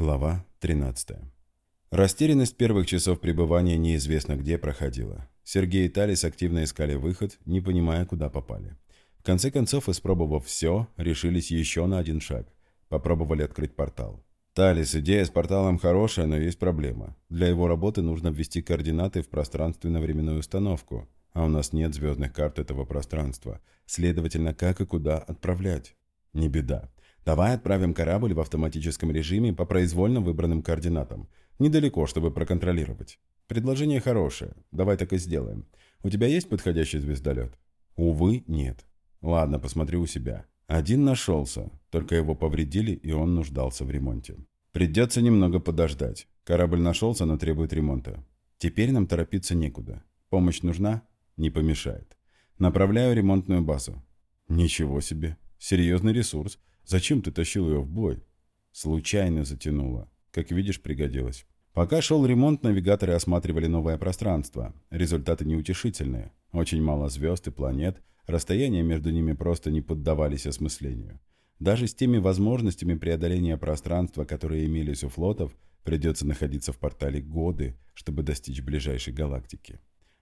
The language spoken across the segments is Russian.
Глава 13. Растерянность первых часов пребывания неизвестно где проходила. Сергей и Талис активно искали выход, не понимая, куда попали. В конце концов, испробовав все, решились еще на один шаг. Попробовали открыть портал. «Талис, идея с порталом хорошая, но есть проблема. Для его работы нужно ввести координаты в пространственно-временную установку, а у нас нет звездных карт этого пространства. Следовательно, как и куда отправлять? Не беда. Давай отправим корабль в автоматическом режиме по произвольно выбранным координатам. Недалеко, чтобы проконтролировать. Предложение хорошее. Давай так и сделаем. У тебя есть подходящий звездолет? Увы, нет. Ладно, посмотри у себя. Один нашелся, только его повредили, и он нуждался в ремонте. Придется немного подождать. Корабль нашелся, но требует ремонта. Теперь нам торопиться некуда. Помощь нужна? Не помешает. Направляю ремонтную базу. Ничего себе. Серьезный ресурс. Зачем ты тащил ее в бой? Случайно затянуло. Как видишь, пригодилось. Пока шел ремонт, навигаторы осматривали новое пространство. Результаты неутешительные. Очень мало звезд и планет. Расстояния между ними просто не поддавались осмыслению. Даже с теми возможностями преодоления пространства, которые имелись у флотов, придется находиться в портале годы, чтобы достичь ближайшей галактики.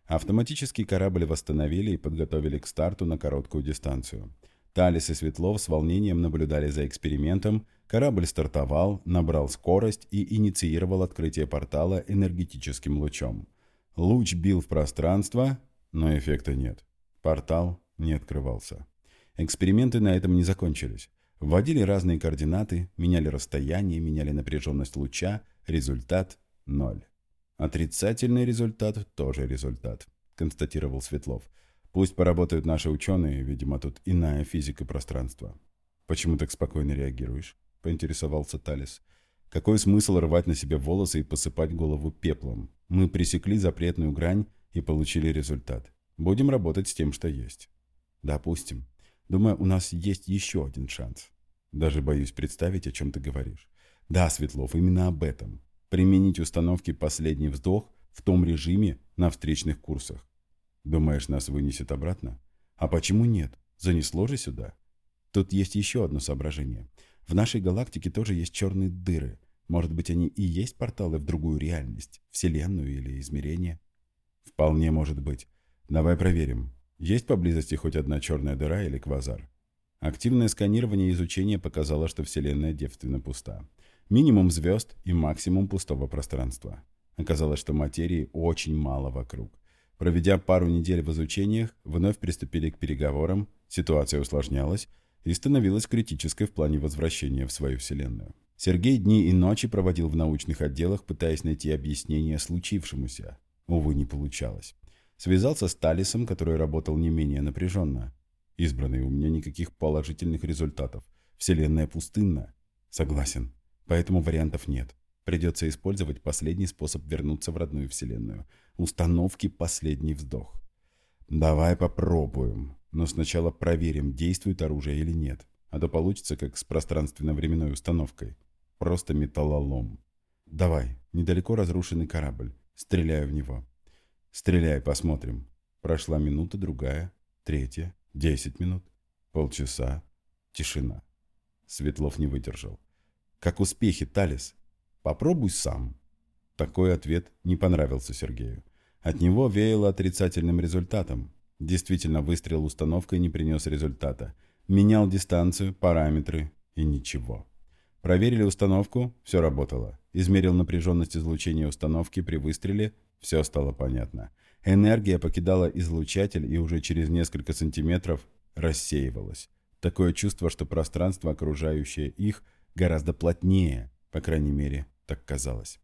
Автоматический корабль восстановили и подготовили к старту на короткую дистанцию – Талис и Светлов с волнением наблюдали за экспериментом, корабль стартовал, набрал скорость и инициировал открытие портала энергетическим лучом. Луч бил в пространство, но эффекта нет. Портал не открывался. Эксперименты на этом не закончились. Вводили разные координаты, меняли расстояние, меняли напряженность луча, результат – ноль. Отрицательный результат – тоже результат, констатировал Светлов. Пусть поработают наши ученые, видимо, тут иная физика пространства. Почему так спокойно реагируешь? Поинтересовался Талис. Какой смысл рвать на себе волосы и посыпать голову пеплом? Мы пресекли запретную грань и получили результат. Будем работать с тем, что есть. Допустим. Думаю, у нас есть еще один шанс. Даже боюсь представить, о чем ты говоришь. Да, Светлов, именно об этом. Применить установки «Последний вздох» в том режиме на встречных курсах. Думаешь, нас вынесет обратно? А почему нет? Занесло же сюда. Тут есть еще одно соображение. В нашей галактике тоже есть черные дыры. Может быть, они и есть порталы в другую реальность, вселенную или измерение? Вполне может быть. Давай проверим. Есть поблизости хоть одна черная дыра или квазар? Активное сканирование и изучение показало, что Вселенная девственно пуста. Минимум звезд и максимум пустого пространства. Оказалось, что материи очень мало вокруг. Проведя пару недель в изучениях, вновь приступили к переговорам, ситуация усложнялась и становилась критической в плане возвращения в свою вселенную. Сергей дни и ночи проводил в научных отделах, пытаясь найти объяснение случившемуся. Увы, не получалось. Связался с Талисом, который работал не менее напряженно. Избранный, у меня никаких положительных результатов. Вселенная пустынна. Согласен. Поэтому вариантов нет. Придется использовать последний способ вернуться в родную вселенную. Установки «Последний вздох». Давай попробуем. Но сначала проверим, действует оружие или нет. А то получится, как с пространственно-временной установкой. Просто металлолом. Давай, недалеко разрушенный корабль. Стреляю в него. Стреляй, посмотрим. Прошла минута, другая, третья, десять минут, полчаса. Тишина. Светлов не выдержал. Как успехи, Талис? Попробуй сам. Такой ответ не понравился Сергею. От него веяло отрицательным результатом. Действительно, выстрел установкой не принес результата. Менял дистанцию, параметры и ничего. Проверили установку, все работало. Измерил напряженность излучения установки при выстреле, все стало понятно. Энергия покидала излучатель и уже через несколько сантиметров рассеивалась. Такое чувство, что пространство, окружающее их, гораздо плотнее, по крайней мере, так казалось.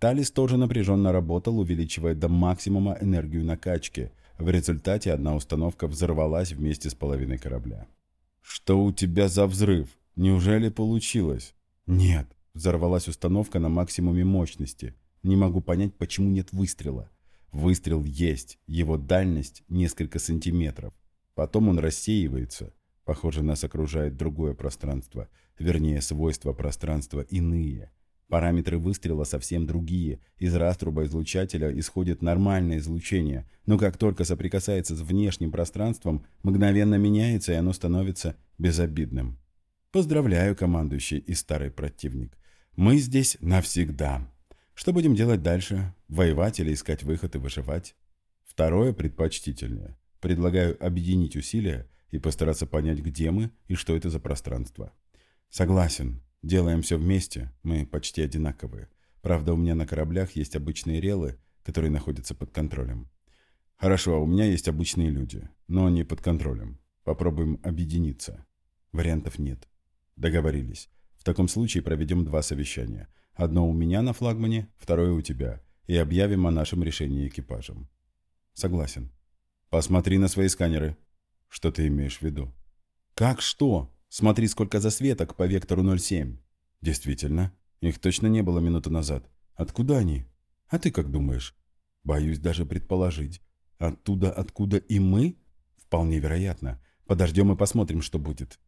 Талис тоже напряженно работал, увеличивая до максимума энергию накачки. В результате одна установка взорвалась вместе с половиной корабля. «Что у тебя за взрыв? Неужели получилось?» «Нет», взорвалась установка на максимуме мощности. Не могу понять, почему нет выстрела. Выстрел есть, его дальность несколько сантиметров. Потом он рассеивается. Похоже, нас окружает другое пространство, вернее, свойства пространства иные. Параметры выстрела совсем другие. Из раструба излучателя исходит нормальное излучение, но как только соприкасается с внешним пространством, мгновенно меняется и оно становится безобидным. Поздравляю, командующий и старый противник. Мы здесь навсегда. Что будем делать дальше? Воевать или искать выход и выживать? Второе предпочтительнее. Предлагаю объединить усилия и постараться понять, где мы и что это за пространство. Согласен. Делаем все вместе. Мы почти одинаковые. Правда, у меня на кораблях есть обычные релы, которые находятся под контролем. Хорошо, а у меня есть обычные люди, но они под контролем. Попробуем объединиться. Вариантов нет. Договорились. В таком случае проведем два совещания. Одно у меня на флагмане, второе у тебя. И объявим о нашем решении экипажем. Согласен. Посмотри на свои сканеры. Что ты имеешь в виду? Как что? Смотри, сколько засветок по вектору 07. Действительно. Их точно не было минуту назад. Откуда они? А ты как думаешь? Боюсь даже предположить. Оттуда, откуда и мы? Вполне вероятно. Подождем и посмотрим, что будет.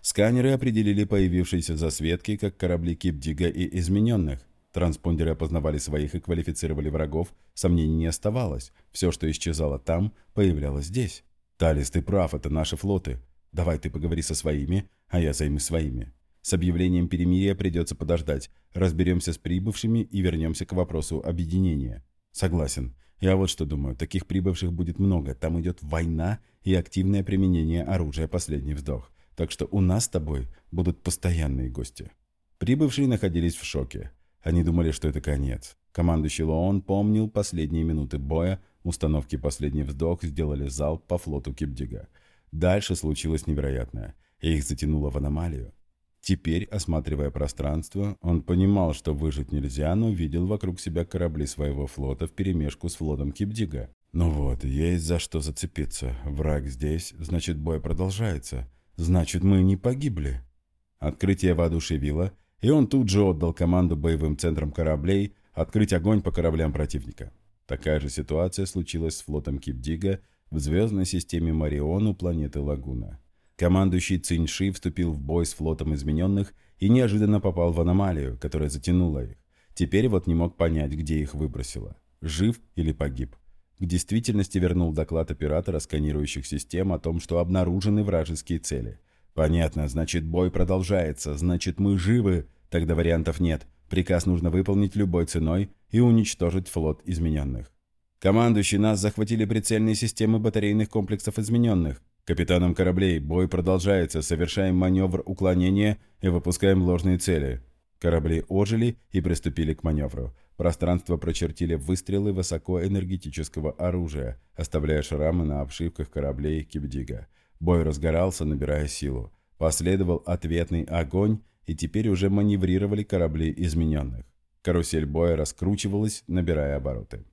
Сканеры определили появившиеся засветки как корабли Кипдига и измененных. Транспондеры опознавали своих и квалифицировали врагов. Сомнений не оставалось. Все, что исчезало там, появлялось здесь. «Талис, ты прав, это наши флоты. Давай ты поговори со своими, а я займусь своими. С объявлением перемирия придется подождать. Разберемся с прибывшими и вернемся к вопросу объединения». «Согласен. Я вот что думаю. Таких прибывших будет много. Там идет война и активное применение оружия «Последний вздох». Так что у нас с тобой будут постоянные гости». Прибывшие находились в шоке. Они думали, что это конец. Командующий Лоон помнил последние минуты боя, установки «Последний вздох» сделали залп по флоту Кипдига. Дальше случилось невероятное. Их затянуло в аномалию. Теперь, осматривая пространство, он понимал, что выжить нельзя, но видел вокруг себя корабли своего флота вперемешку с флотом Кипдига. Ну вот, есть за что зацепиться. Враг здесь, значит бой продолжается. Значит, мы не погибли. Открытие воодушевило – и он тут же отдал команду боевым центрам кораблей открыть огонь по кораблям противника. Такая же ситуация случилась с флотом Кипдига в звездной системе Марион у планеты Лагуна. Командующий Циньши вступил в бой с флотом измененных и неожиданно попал в аномалию, которая затянула их. Теперь вот не мог понять, где их выбросило. Жив или погиб. К действительности вернул доклад оператора сканирующих систем о том, что обнаружены вражеские цели. Понятно, значит бой продолжается, значит мы живы, Тогда вариантов нет. Приказ нужно выполнить любой ценой и уничтожить флот измененных. Командующий, нас захватили прицельные системы батарейных комплексов измененных. Капитанам кораблей, бой продолжается, совершаем маневр уклонения и выпускаем ложные цели. Корабли ожили и приступили к маневру. Пространство прочертили выстрелы высокоэнергетического оружия, оставляя шрамы на обшивках кораблей Кибдига. Бой разгорался, набирая силу. Последовал ответный огонь, и теперь уже маневрировали корабли измененных. Карусель боя раскручивалась, набирая обороты.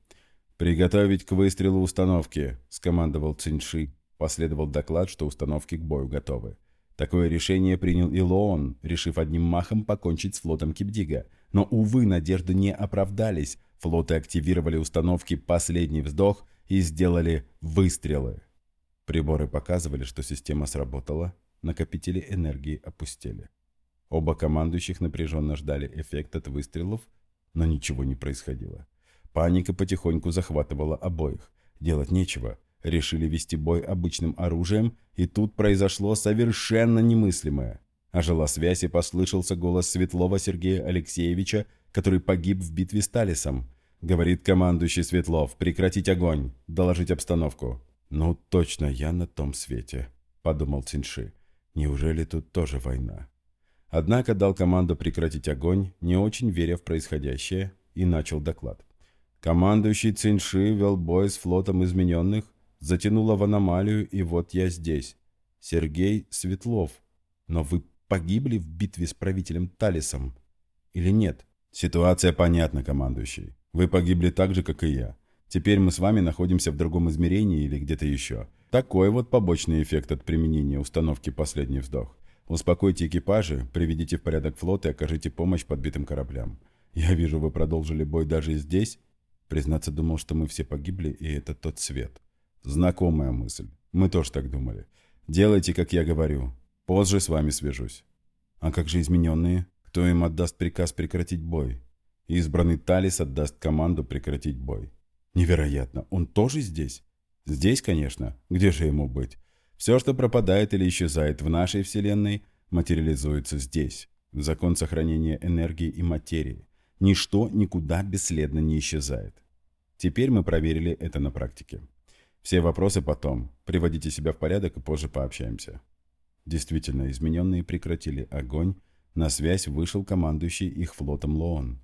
«Приготовить к выстрелу установки», – скомандовал Циньши. Последовал доклад, что установки к бою готовы. Такое решение принял и Лоон, решив одним махом покончить с флотом Кипдига. Но, увы, надежды не оправдались. Флоты активировали установки «Последний вздох» и сделали выстрелы. Приборы показывали, что система сработала, накопители энергии опустели. Оба командующих напряженно ждали эффект от выстрелов, но ничего не происходило. Паника потихоньку захватывала обоих. Делать нечего. Решили вести бой обычным оружием, и тут произошло совершенно немыслимое. Ожила связь и послышался голос Светлова Сергея Алексеевича, который погиб в битве с Талисом. Говорит командующий Светлов, прекратить огонь, доложить обстановку. «Ну, точно, я на том свете», — подумал Цинши. «Неужели тут тоже война?» Однако дал команду прекратить огонь, не очень веря в происходящее, и начал доклад. Командующий Цинши вел бой с флотом измененных, затянуло в аномалию, и вот я здесь. Сергей Светлов. Но вы погибли в битве с правителем Талисом? Или нет? Ситуация понятна, командующий. Вы погибли так же, как и я. Теперь мы с вами находимся в другом измерении или где-то еще. Такой вот побочный эффект от применения установки «Последний вздох». Успокойте экипажи, приведите в порядок флот и окажите помощь подбитым кораблям. Я вижу, вы продолжили бой даже здесь. Признаться, думал, что мы все погибли, и это тот свет. Знакомая мысль. Мы тоже так думали. Делайте, как я говорю. Позже с вами свяжусь. А как же измененные? Кто им отдаст приказ прекратить бой? Избранный Талис отдаст команду прекратить бой. Невероятно. Он тоже здесь? Здесь, конечно. Где же ему быть? Все, что пропадает или исчезает в нашей Вселенной, материализуется здесь. Закон сохранения энергии и материи. Ничто никуда бесследно не исчезает. Теперь мы проверили это на практике. Все вопросы потом. Приводите себя в порядок и позже пообщаемся. Действительно, измененные прекратили огонь. На связь вышел командующий их флотом Лоон.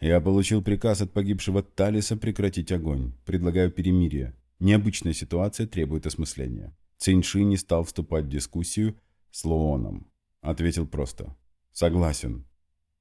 Я получил приказ от погибшего Талиса прекратить огонь. Предлагаю перемирие. Необычная ситуация требует осмысления. Циньши не стал вступать в дискуссию с Лооном. Ответил просто. Согласен.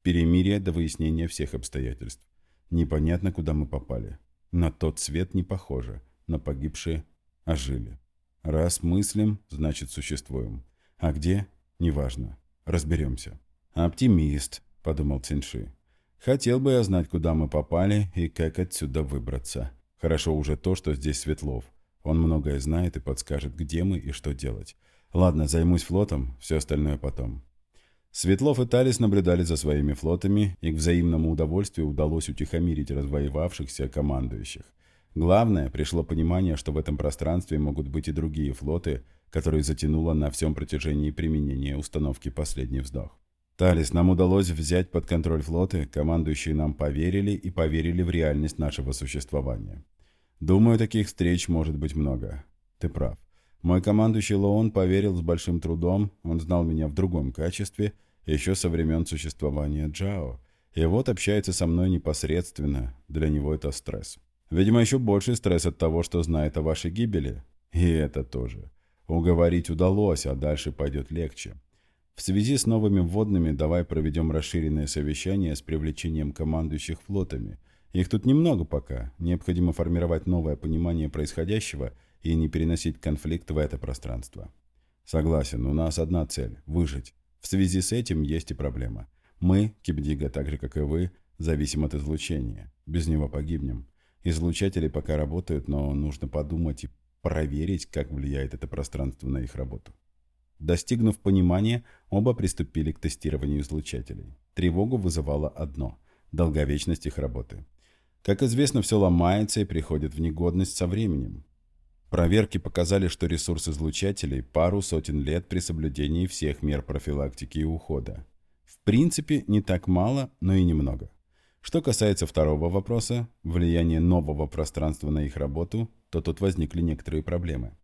Перемирие до выяснения всех обстоятельств. Непонятно, куда мы попали. На тот свет не похоже. На погибшие ожили. Раз мыслим, значит существуем. А где? Неважно. Разберемся. Оптимист, подумал Цинши. Хотел бы я знать, куда мы попали и как отсюда выбраться. Хорошо уже то, что здесь Светлов. Он многое знает и подскажет, где мы и что делать. Ладно, займусь флотом, все остальное потом. Светлов и Талис наблюдали за своими флотами, и к взаимному удовольствию удалось утихомирить развоевавшихся командующих. Главное, пришло понимание, что в этом пространстве могут быть и другие флоты, которые затянуло на всем протяжении применения установки «Последний вздох». «Талис, нам удалось взять под контроль флоты, командующие нам поверили и поверили в реальность нашего существования. Думаю, таких встреч может быть много. Ты прав. Мой командующий Лоон поверил с большим трудом, он знал меня в другом качестве, еще со времен существования Джао. И вот общается со мной непосредственно, для него это стресс. Видимо, еще больший стресс от того, что знает о вашей гибели. И это тоже. Уговорить удалось, а дальше пойдет легче. В связи с новыми вводными давай проведем расширенное совещание с привлечением командующих флотами – их тут немного пока. Необходимо формировать новое понимание происходящего и не переносить конфликт в это пространство. Согласен, у нас одна цель – выжить. В связи с этим есть и проблема. Мы, Кипдига, так же как и вы, зависим от излучения. Без него погибнем. Излучатели пока работают, но нужно подумать и проверить, как влияет это пространство на их работу. Достигнув понимания, оба приступили к тестированию излучателей. Тревогу вызывало одно – долговечность их работы – как известно, все ломается и приходит в негодность со временем. Проверки показали, что ресурс излучателей пару сотен лет при соблюдении всех мер профилактики и ухода. В принципе, не так мало, но и немного. Что касается второго вопроса, влияние нового пространства на их работу, то тут возникли некоторые проблемы.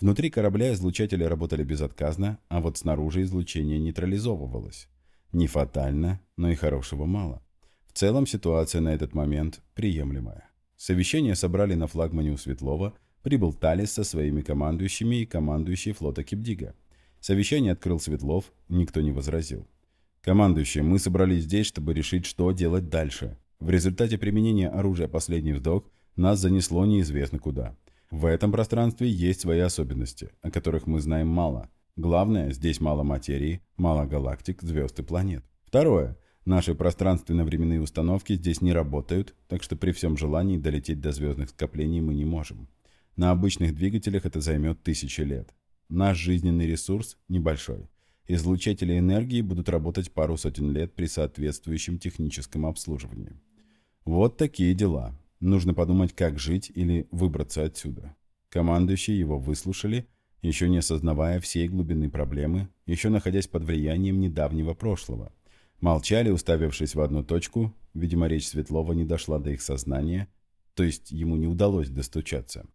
Внутри корабля излучатели работали безотказно, а вот снаружи излучение нейтрализовывалось. Не фатально, но и хорошего мало. В целом ситуация на этот момент приемлемая. Совещание собрали на флагмане у Светлова, прибыл Талис со своими командующими и командующий флота Кипдига. Совещание открыл Светлов, никто не возразил. «Командующий, мы собрались здесь, чтобы решить, что делать дальше. В результате применения оружия «Последний вздох» нас занесло неизвестно куда. В этом пространстве есть свои особенности, о которых мы знаем мало. Главное, здесь мало материи, мало галактик, звезд и планет. Второе. Наши пространственно-временные установки здесь не работают, так что при всем желании долететь до звездных скоплений мы не можем. На обычных двигателях это займет тысячи лет. Наш жизненный ресурс небольшой. Излучатели энергии будут работать пару сотен лет при соответствующем техническом обслуживании. Вот такие дела. Нужно подумать, как жить или выбраться отсюда. Командующие его выслушали, еще не осознавая всей глубины проблемы, еще находясь под влиянием недавнего прошлого – Молчали, уставившись в одну точку. Видимо, речь Светлова не дошла до их сознания, то есть ему не удалось достучаться.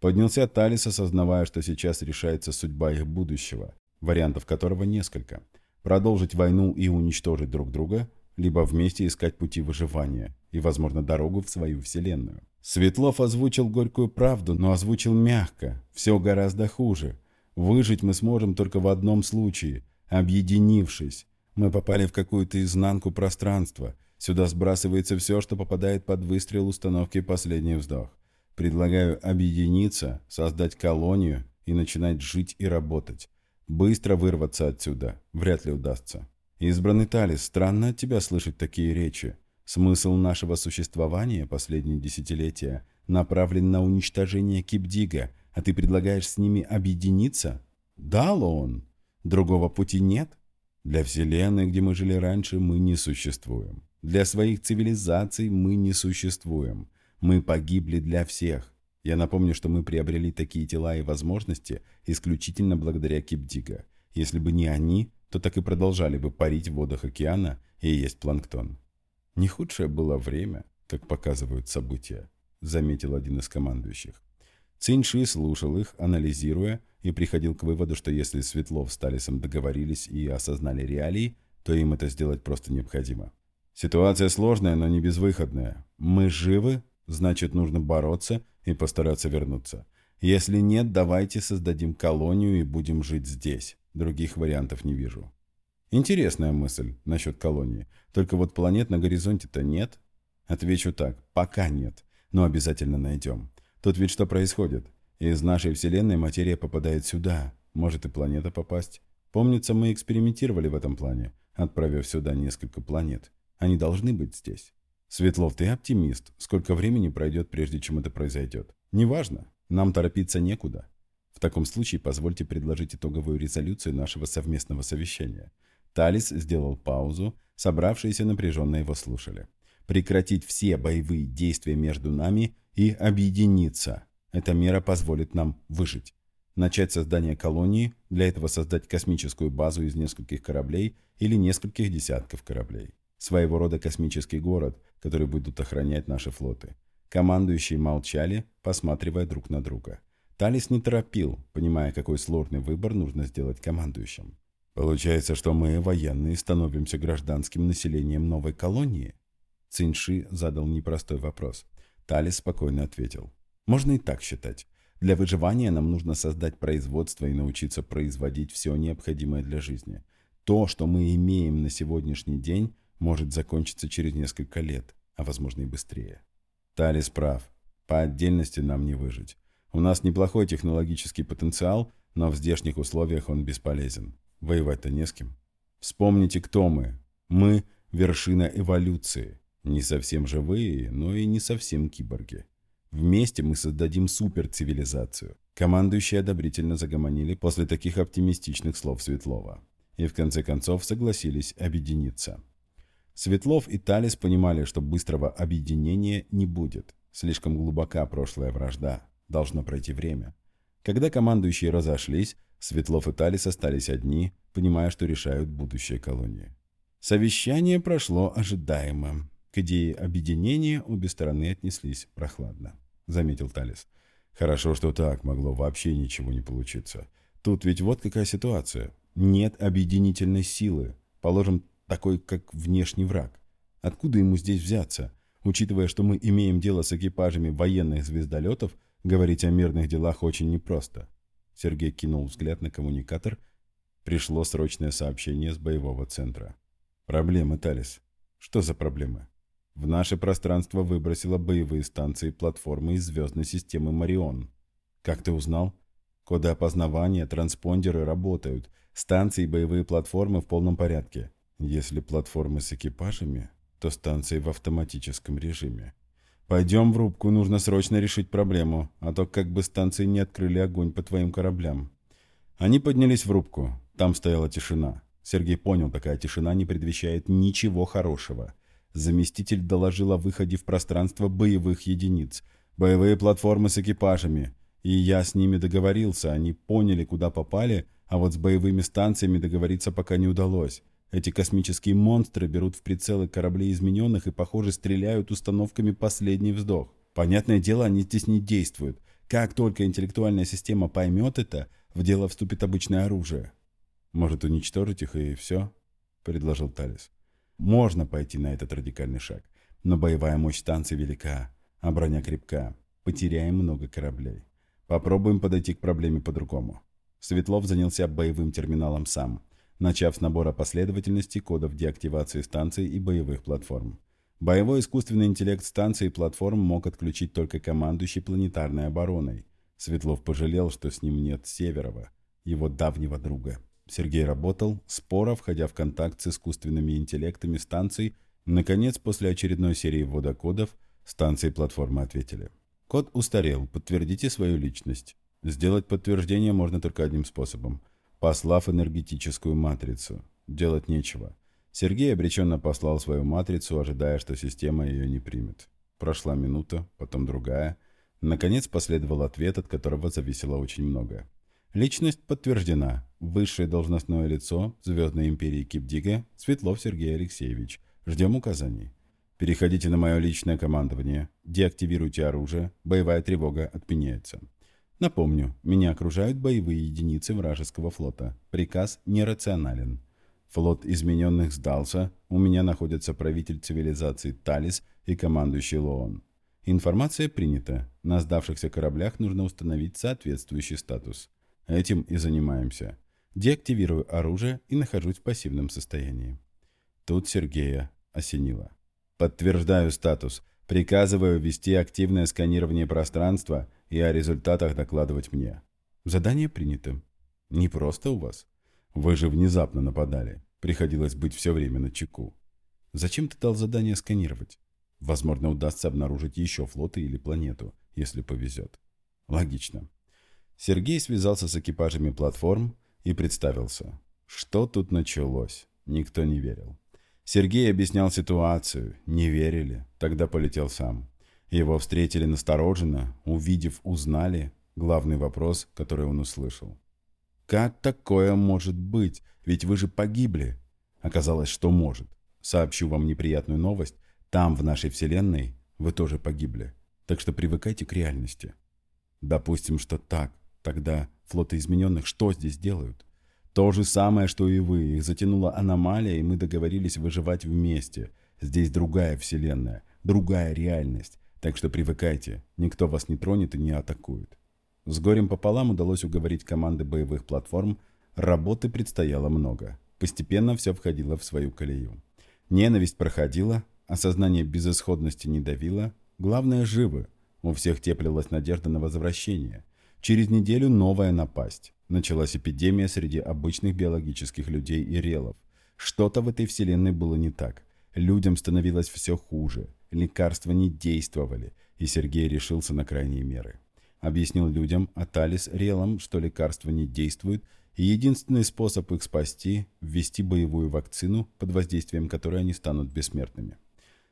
Поднялся Талис, осознавая, что сейчас решается судьба их будущего, вариантов которого несколько. Продолжить войну и уничтожить друг друга, либо вместе искать пути выживания и, возможно, дорогу в свою вселенную. Светлов озвучил горькую правду, но озвучил мягко. Все гораздо хуже. Выжить мы сможем только в одном случае – объединившись. Мы попали в какую-то изнанку пространства. Сюда сбрасывается все, что попадает под выстрел установки «Последний вздох». Предлагаю объединиться, создать колонию и начинать жить и работать. Быстро вырваться отсюда вряд ли удастся. Избранный Талис, странно от тебя слышать такие речи. Смысл нашего существования последние десятилетия направлен на уничтожение Кипдига, а ты предлагаешь с ними объединиться? Да, Лоон. Другого пути нет? Для Вселенной, где мы жили раньше, мы не существуем. Для своих цивилизаций мы не существуем. Мы погибли для всех. Я напомню, что мы приобрели такие тела и возможности исключительно благодаря Кипдига. Если бы не они, то так и продолжали бы парить в водах океана и есть планктон. Не худшее было время, как показывают события, заметил один из командующих. Циньши слушал их, анализируя, и приходил к выводу, что если Светлов с Талисом договорились и осознали реалии, то им это сделать просто необходимо. Ситуация сложная, но не безвыходная. Мы живы, значит нужно бороться и постараться вернуться. Если нет, давайте создадим колонию и будем жить здесь. Других вариантов не вижу. Интересная мысль насчет колонии. Только вот планет на горизонте-то нет. Отвечу так, пока нет, но обязательно найдем. Тут ведь что происходит? Из нашей Вселенной материя попадает сюда. Может и планета попасть. Помнится, мы экспериментировали в этом плане, отправив сюда несколько планет. Они должны быть здесь. Светлов, ты оптимист. Сколько времени пройдет, прежде чем это произойдет? Неважно. Нам торопиться некуда. В таком случае позвольте предложить итоговую резолюцию нашего совместного совещания. Талис сделал паузу, собравшиеся напряженно его слушали. Прекратить все боевые действия между нами и объединиться. Эта мера позволит нам выжить. Начать создание колонии, для этого создать космическую базу из нескольких кораблей или нескольких десятков кораблей. Своего рода космический город, который будут охранять наши флоты. Командующие молчали, посматривая друг на друга. Талис не торопил, понимая, какой сложный выбор нужно сделать командующим. Получается, что мы, военные, становимся гражданским населением новой колонии? Цинши задал непростой вопрос. Талис спокойно ответил. Можно и так считать. Для выживания нам нужно создать производство и научиться производить все необходимое для жизни. То, что мы имеем на сегодняшний день, может закончиться через несколько лет, а возможно и быстрее. Талис прав. По отдельности нам не выжить. У нас неплохой технологический потенциал, но в здешних условиях он бесполезен. Воевать-то не с кем. Вспомните, кто мы. Мы – вершина эволюции. Не совсем живые, но и не совсем киборги. Вместе мы создадим суперцивилизацию. Командующие одобрительно загомонили после таких оптимистичных слов Светлова. И в конце концов согласились объединиться. Светлов и Талис понимали, что быстрого объединения не будет. Слишком глубока прошлая вражда. Должно пройти время. Когда командующие разошлись, Светлов и Талис остались одни, понимая, что решают будущее колонии. Совещание прошло ожидаемо. К идее объединения обе стороны отнеслись прохладно, заметил Талис. Хорошо, что так могло вообще ничего не получиться. Тут ведь вот какая ситуация. Нет объединительной силы, положим, такой, как внешний враг. Откуда ему здесь взяться? Учитывая, что мы имеем дело с экипажами военных звездолетов, говорить о мирных делах очень непросто. Сергей кинул взгляд на коммуникатор. Пришло срочное сообщение с боевого центра. Проблемы, Талис. Что за проблемы? В наше пространство выбросило боевые станции платформы из звездной системы Марион. Как ты узнал? Коды опознавания, транспондеры работают. Станции и боевые платформы в полном порядке. Если платформы с экипажами, то станции в автоматическом режиме. Пойдем в рубку, нужно срочно решить проблему, а то как бы станции не открыли огонь по твоим кораблям. Они поднялись в рубку. Там стояла тишина. Сергей понял, такая тишина не предвещает ничего хорошего. Заместитель доложил о выходе в пространство боевых единиц. Боевые платформы с экипажами. И я с ними договорился, они поняли, куда попали, а вот с боевыми станциями договориться пока не удалось. Эти космические монстры берут в прицелы корабли измененных и, похоже, стреляют установками «Последний вздох». Понятное дело, они здесь не действуют. Как только интеллектуальная система поймет это, в дело вступит обычное оружие. «Может, уничтожить их и все?» – предложил Талис. Можно пойти на этот радикальный шаг, но боевая мощь станции велика, а броня крепка. Потеряем много кораблей. Попробуем подойти к проблеме по-другому. Светлов занялся боевым терминалом сам, начав с набора последовательности кодов деактивации станций и боевых платформ. Боевой искусственный интеллект станций и платформ мог отключить только командующий планетарной обороной. Светлов пожалел, что с ним нет Северова, его давнего друга. Сергей работал, споро входя в контакт с искусственными интеллектами станций. Наконец, после очередной серии ввода кодов, станции платформы ответили. Код устарел, подтвердите свою личность. Сделать подтверждение можно только одним способом. Послав энергетическую матрицу. Делать нечего. Сергей обреченно послал свою матрицу, ожидая, что система ее не примет. Прошла минута, потом другая. Наконец последовал ответ, от которого зависело очень многое. Личность подтверждена. Высшее должностное лицо Звездной империи Кипдига Светлов Сергей Алексеевич. Ждем указаний. Переходите на мое личное командование. Деактивируйте оружие. Боевая тревога отменяется. Напомню, меня окружают боевые единицы вражеского флота. Приказ нерационален. Флот измененных сдался. У меня находятся правитель цивилизации Талис и командующий Лоон. Информация принята. На сдавшихся кораблях нужно установить соответствующий статус. Этим и занимаемся. Деактивирую оружие и нахожусь в пассивном состоянии. Тут Сергея осенило. Подтверждаю статус. Приказываю вести активное сканирование пространства и о результатах докладывать мне. Задание принято. Не просто у вас. Вы же внезапно нападали. Приходилось быть все время на чеку. Зачем ты дал задание сканировать? Возможно, удастся обнаружить еще флоты или планету, если повезет. Логично. Сергей связался с экипажами платформ и представился. Что тут началось? Никто не верил. Сергей объяснял ситуацию. Не верили. Тогда полетел сам. Его встретили настороженно, увидев, узнали. Главный вопрос, который он услышал. «Как такое может быть? Ведь вы же погибли!» Оказалось, что может. Сообщу вам неприятную новость. Там, в нашей Вселенной, вы тоже погибли. Так что привыкайте к реальности. Допустим, что так. Тогда флоты измененных что здесь делают? То же самое, что и вы. Их затянула аномалия, и мы договорились выживать вместе. Здесь другая Вселенная, другая реальность. Так что привыкайте. Никто вас не тронет и не атакует. С горем пополам удалось уговорить команды боевых платформ. Работы предстояло много. Постепенно все входило в свою колею. Ненависть проходила, Осознание безысходности не давило. Главное, живы. У всех теплилась надежда на возвращение. Через неделю новая напасть. Началась эпидемия среди обычных биологических людей и релов. Что-то в этой вселенной было не так. Людям становилось все хуже. Лекарства не действовали, и Сергей решился на крайние меры. Объяснил людям, а Талис релам, что лекарства не действуют, и единственный способ их спасти – ввести боевую вакцину, под воздействием которой они станут бессмертными.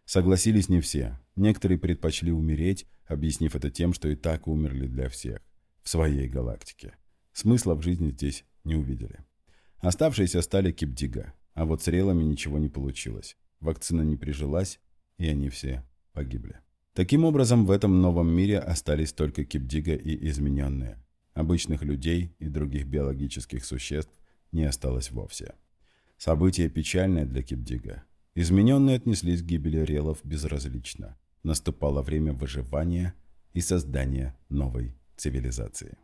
Согласились не все. Некоторые предпочли умереть, объяснив это тем, что и так умерли для всех. В своей галактике. Смысла в жизни здесь не увидели. Оставшиеся стали кипдига, а вот с релами ничего не получилось. Вакцина не прижилась, и они все погибли. Таким образом, в этом новом мире остались только кипдига и измененные. Обычных людей и других биологических существ не осталось вовсе. Событие печальное для кипдига – Измененные отнеслись к гибели релов безразлично. Наступало время выживания и создания новой цивилизации.